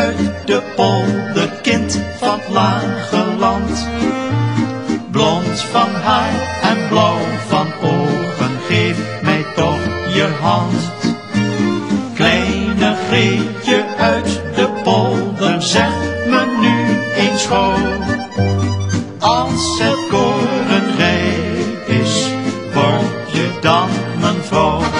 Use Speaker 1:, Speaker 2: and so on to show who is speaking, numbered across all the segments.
Speaker 1: Uit de polder, kind van lage land. Blond van haar en blauw van ogen, geef mij toch je hand. Kleine Greetje uit de polder, zeg me nu eens gauw. Als het koren rijp is, word je dan mijn vrouw.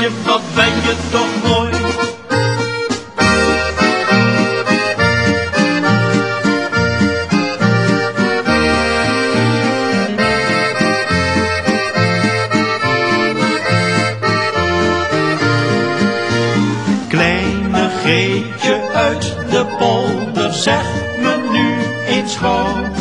Speaker 1: Greetje, wat ben je toch mooi. Kleine Greetje uit de polder, zeg me nu eens gauw.